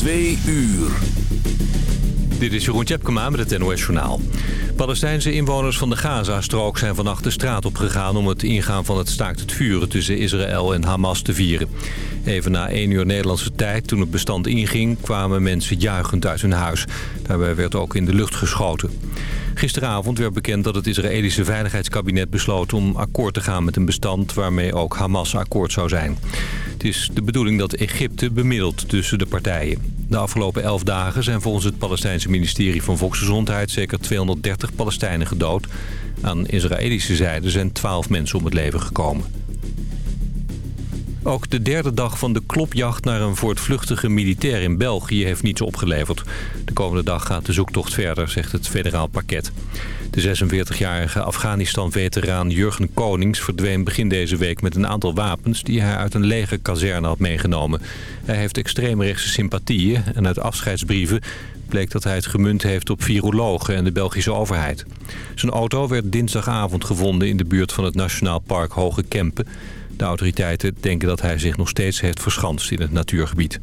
Twee uur. Dit is Jeroen Tjepkema met het NOS Journaal. Palestijnse inwoners van de Gaza-strook zijn vannacht de straat opgegaan... om het ingaan van het staakt het vuren tussen Israël en Hamas te vieren. Even na 1 uur Nederlandse tijd, toen het bestand inging... kwamen mensen juichend uit hun huis. Daarbij werd ook in de lucht geschoten. Gisteravond werd bekend dat het Israëlische Veiligheidskabinet besloot... om akkoord te gaan met een bestand waarmee ook Hamas akkoord zou zijn. Het is de bedoeling dat Egypte bemiddelt tussen de partijen. De afgelopen elf dagen zijn volgens het Palestijnse ministerie van Volksgezondheid... zeker 230 Palestijnen gedood. Aan Israëlische zijde zijn 12 mensen om het leven gekomen. Ook de derde dag van de klopjacht naar een voortvluchtige militair in België heeft niets opgeleverd. De komende dag gaat de zoektocht verder, zegt het federaal pakket. De 46-jarige Afghanistan-veteraan Jurgen Konings verdween begin deze week met een aantal wapens die hij uit een lege kazerne had meegenomen. Hij heeft extreemrechtse sympathieën en uit afscheidsbrieven bleek dat hij het gemunt heeft op virologen en de Belgische overheid. Zijn auto werd dinsdagavond gevonden in de buurt van het Nationaal Park Hoge Kempen. De autoriteiten denken dat hij zich nog steeds heeft verschanst in het natuurgebied.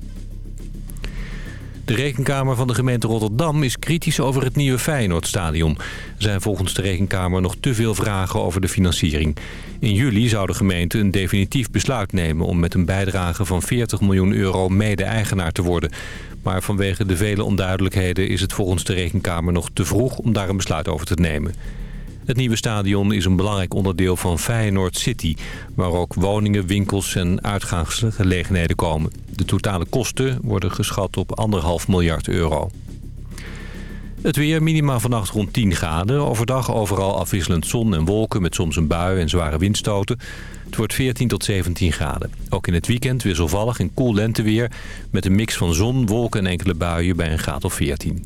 De rekenkamer van de gemeente Rotterdam is kritisch over het nieuwe Feyenoordstadion. Er zijn volgens de rekenkamer nog te veel vragen over de financiering. In juli zou de gemeente een definitief besluit nemen om met een bijdrage van 40 miljoen euro mede-eigenaar te worden. Maar vanwege de vele onduidelijkheden is het volgens de rekenkamer nog te vroeg om daar een besluit over te nemen. Het nieuwe stadion is een belangrijk onderdeel van Feyenoord City... waar ook woningen, winkels en uitgaansgelegenheden komen. De totale kosten worden geschat op anderhalf miljard euro. Het weer minima vannacht rond 10 graden. Overdag overal afwisselend zon en wolken met soms een bui en zware windstoten. Het wordt 14 tot 17 graden. Ook in het weekend wisselvallig en koel lenteweer... met een mix van zon, wolken en enkele buien bij een graad of 14.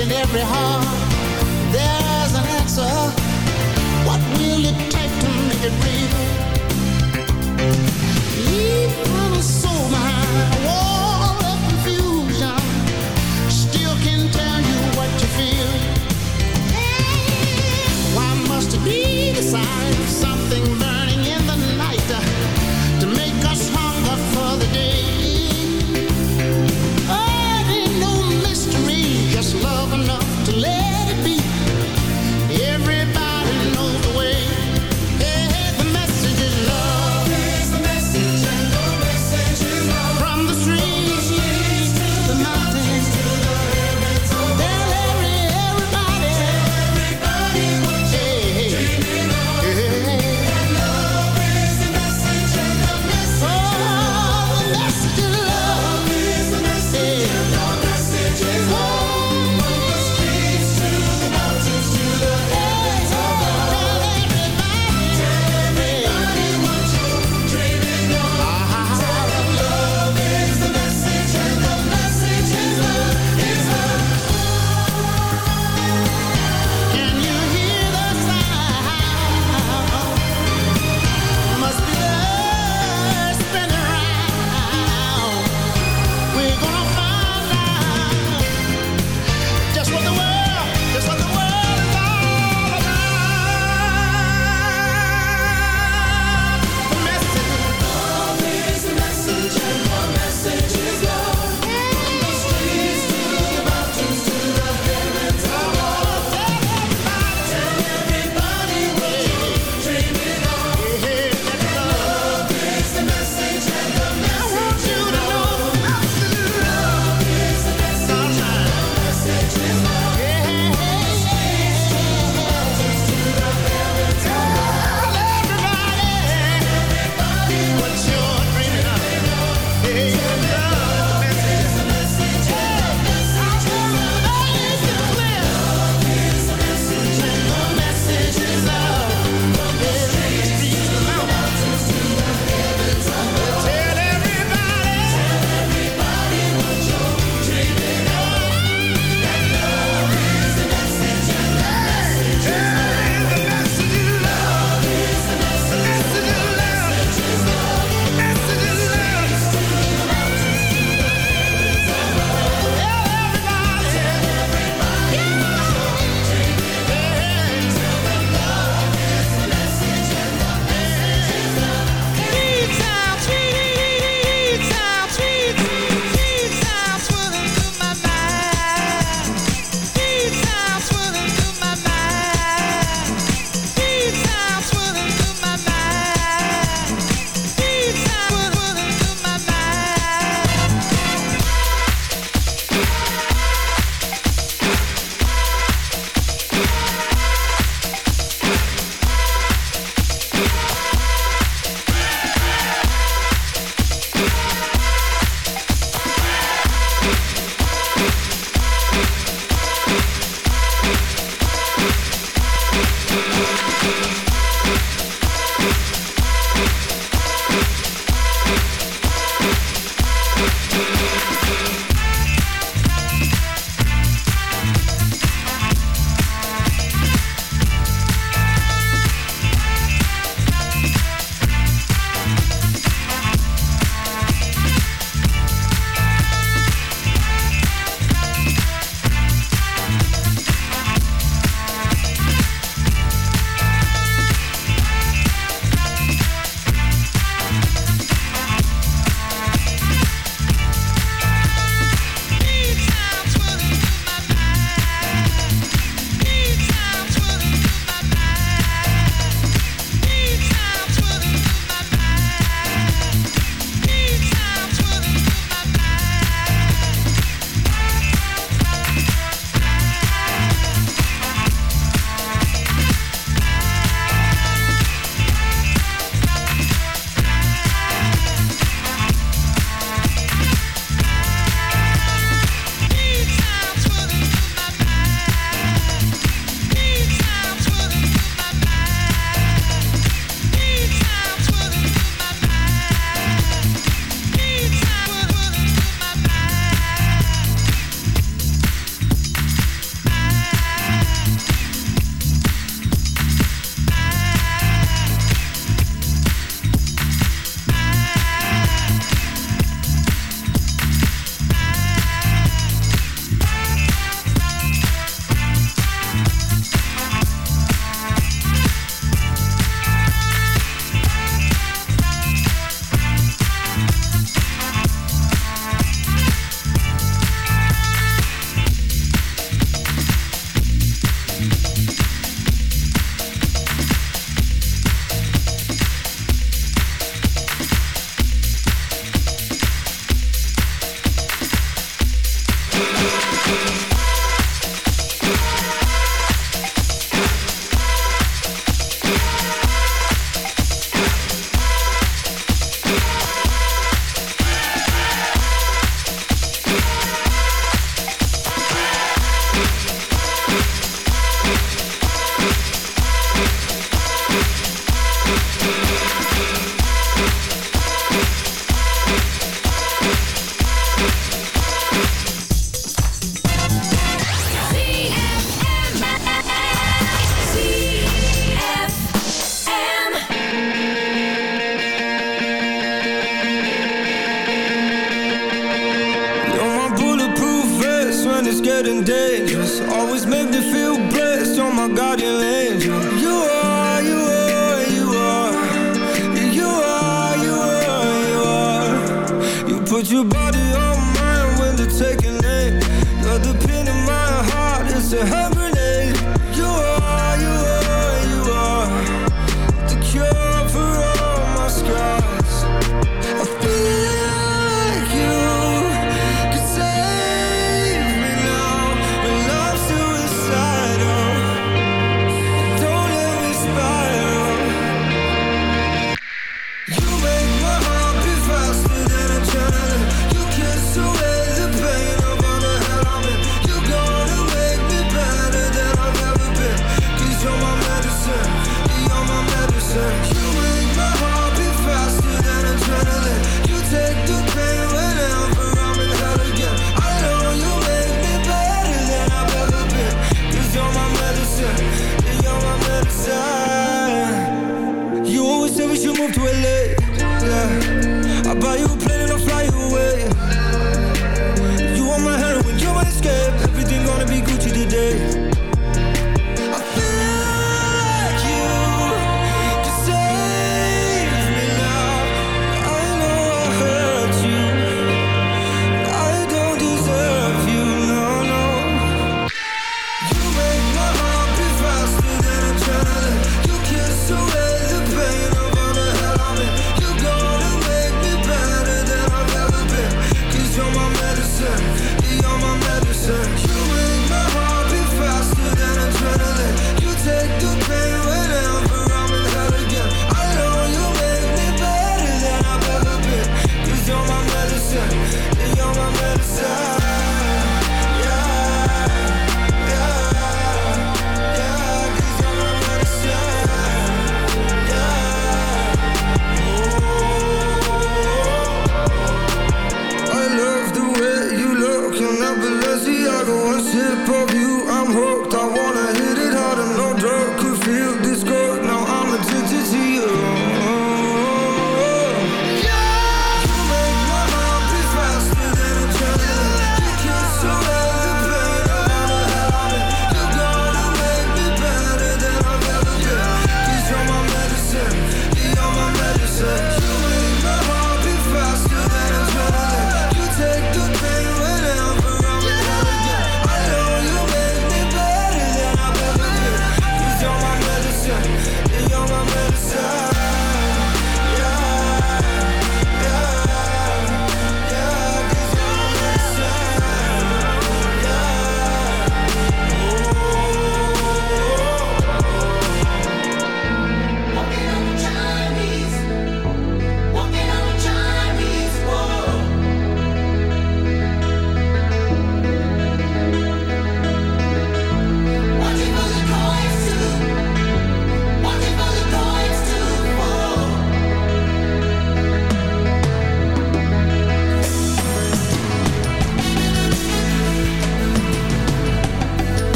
In every heart. There's an answer. What will it take to make it real? Leave from a soul behind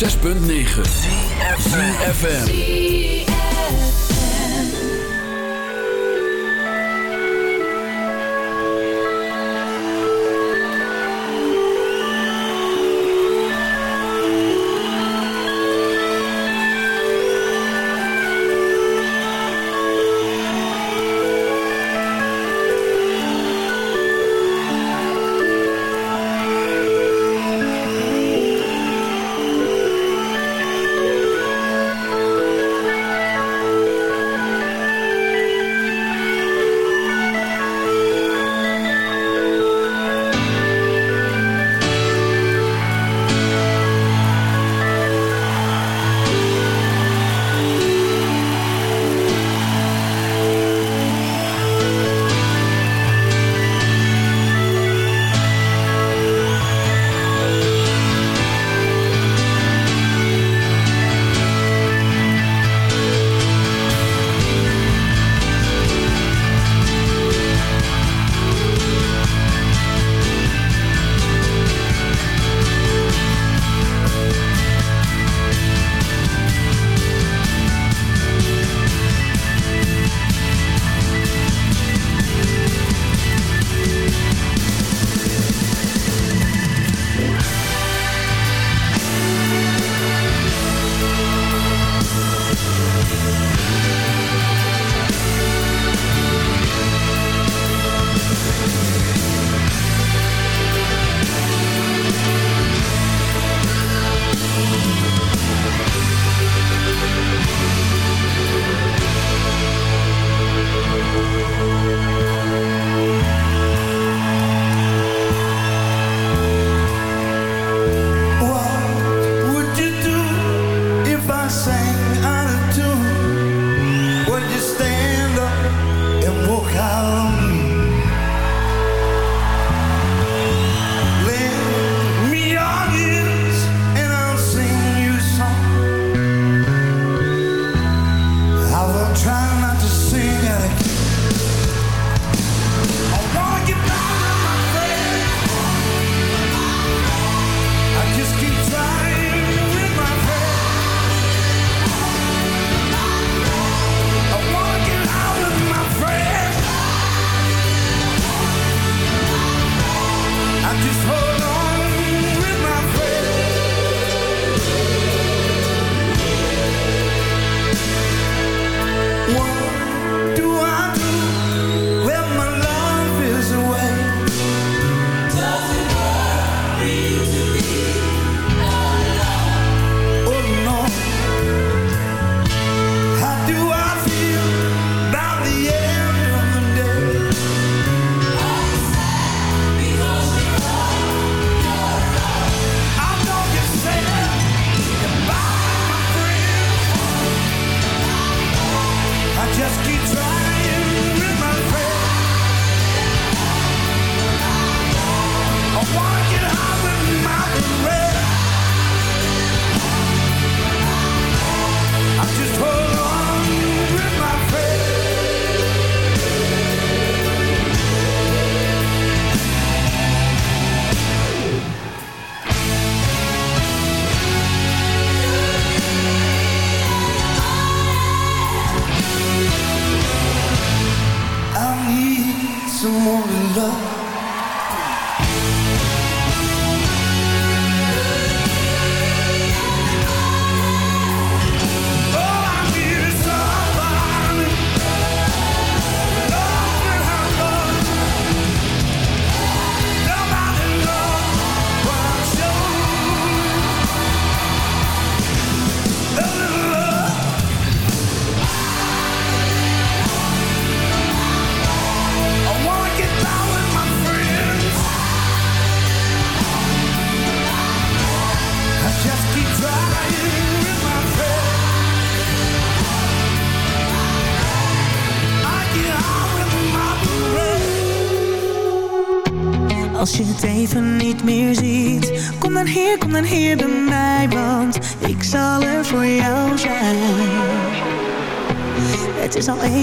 106.9 CFFM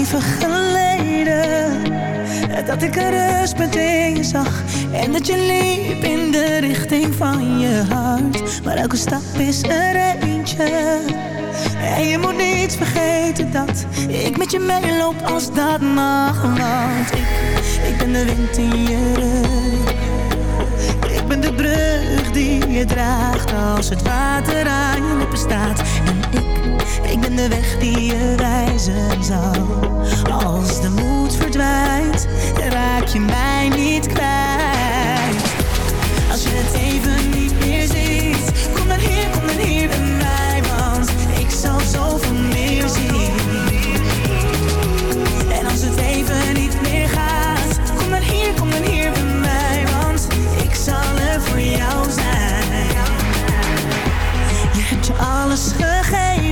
even geleden. Dat ik een rustmeting zag. En dat je liep in de richting van je hart. Maar elke stap is er eentje. En je moet niet vergeten dat Ik met je meeloop als dat mag. Want ik, ik ben de wind in je rug. Ik ben de brug die je draagt als het water aan je lippen staat. En ik, ik ben de weg die je wijzen zal. Als de moed verdwijnt, raak je mij niet kwijt. Als je het even niet meer ziet, kom dan hier, kom dan hier bij mij.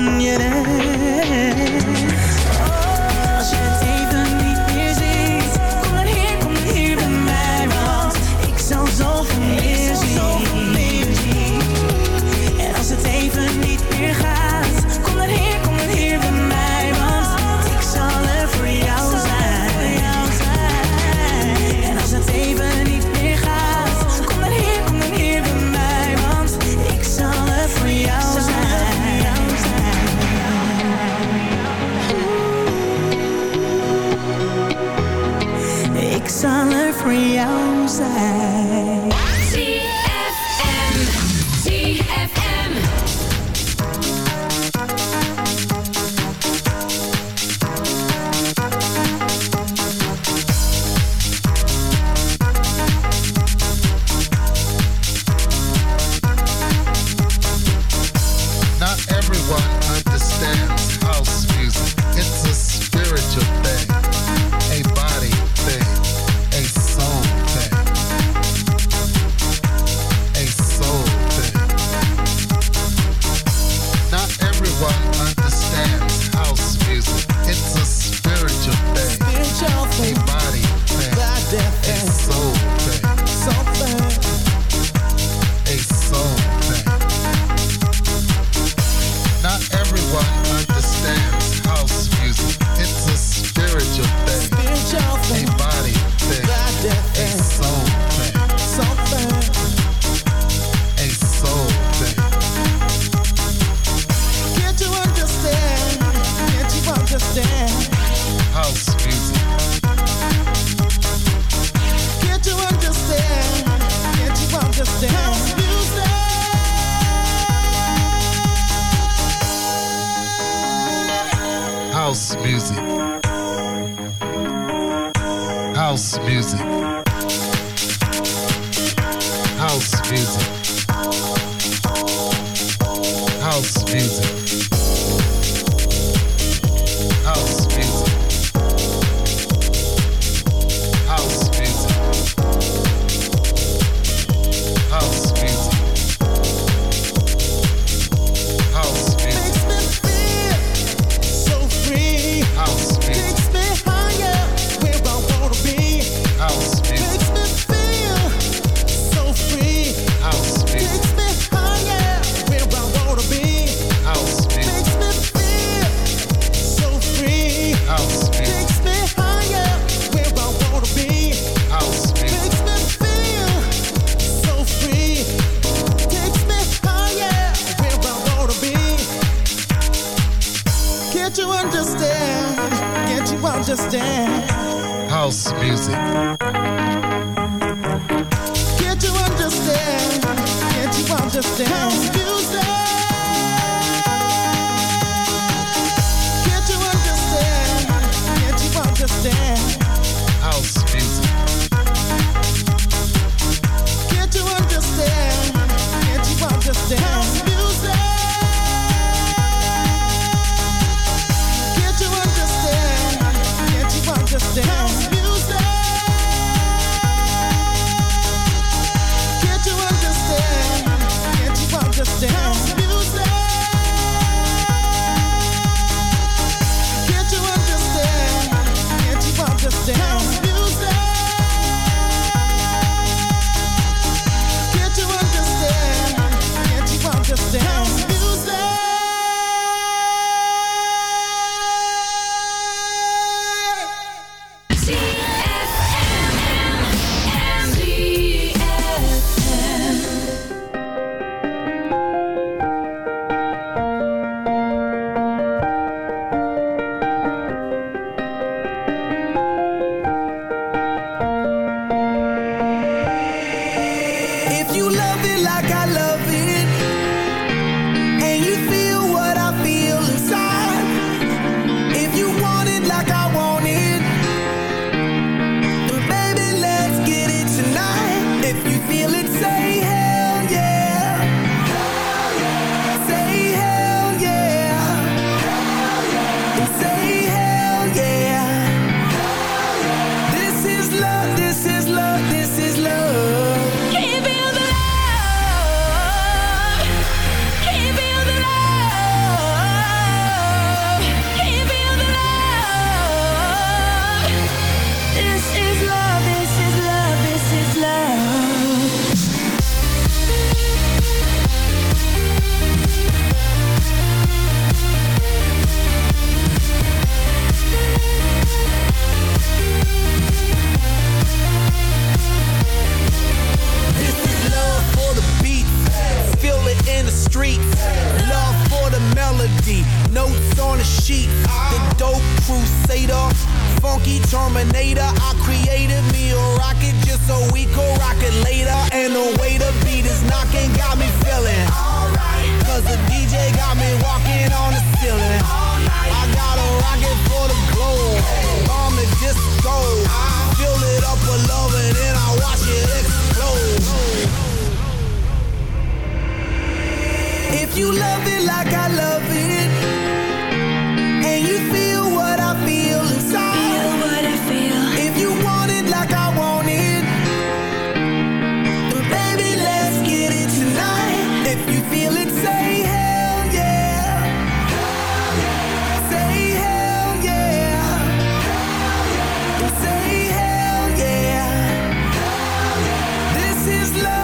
Sterker zal er is love.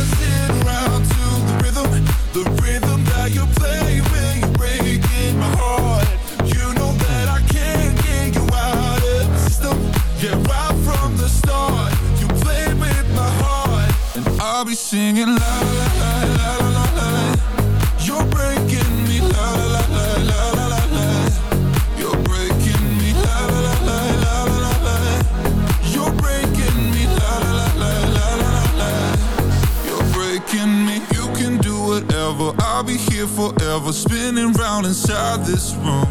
singing la la la la la la la, You're breaking me la la la la la la la You're breaking me la la la la la la la You're breaking me la la la la la la la You're breaking me You can do whatever I'll be here forever Spinning round inside this room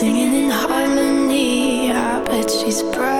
Singing in harmony, I bet she's bragging